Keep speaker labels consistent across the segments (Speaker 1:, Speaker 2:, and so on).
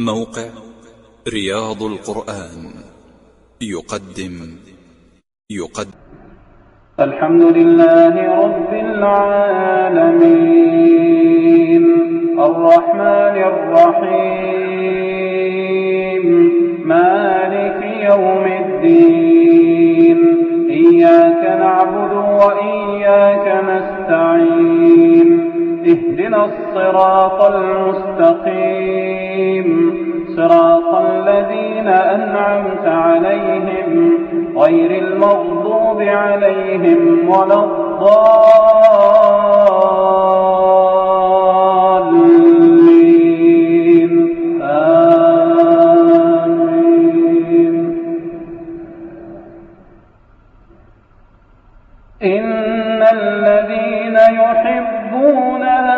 Speaker 1: موقع رياض القرآن. يقدم. يقدم.
Speaker 2: الحمد لله رب العالمين. الرحمن الرحيم. مالك يوم الدين. إياك نعبد وإياك نستعين. اهدنا الصراط المستقيم. صراط الذين أنعمت عليهم غير المغضوب عليهم ولا الضالين. آمين. إن الذين يحبون أن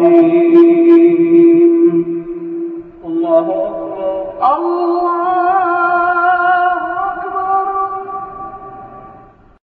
Speaker 2: الرحيم. الله أكبر. الله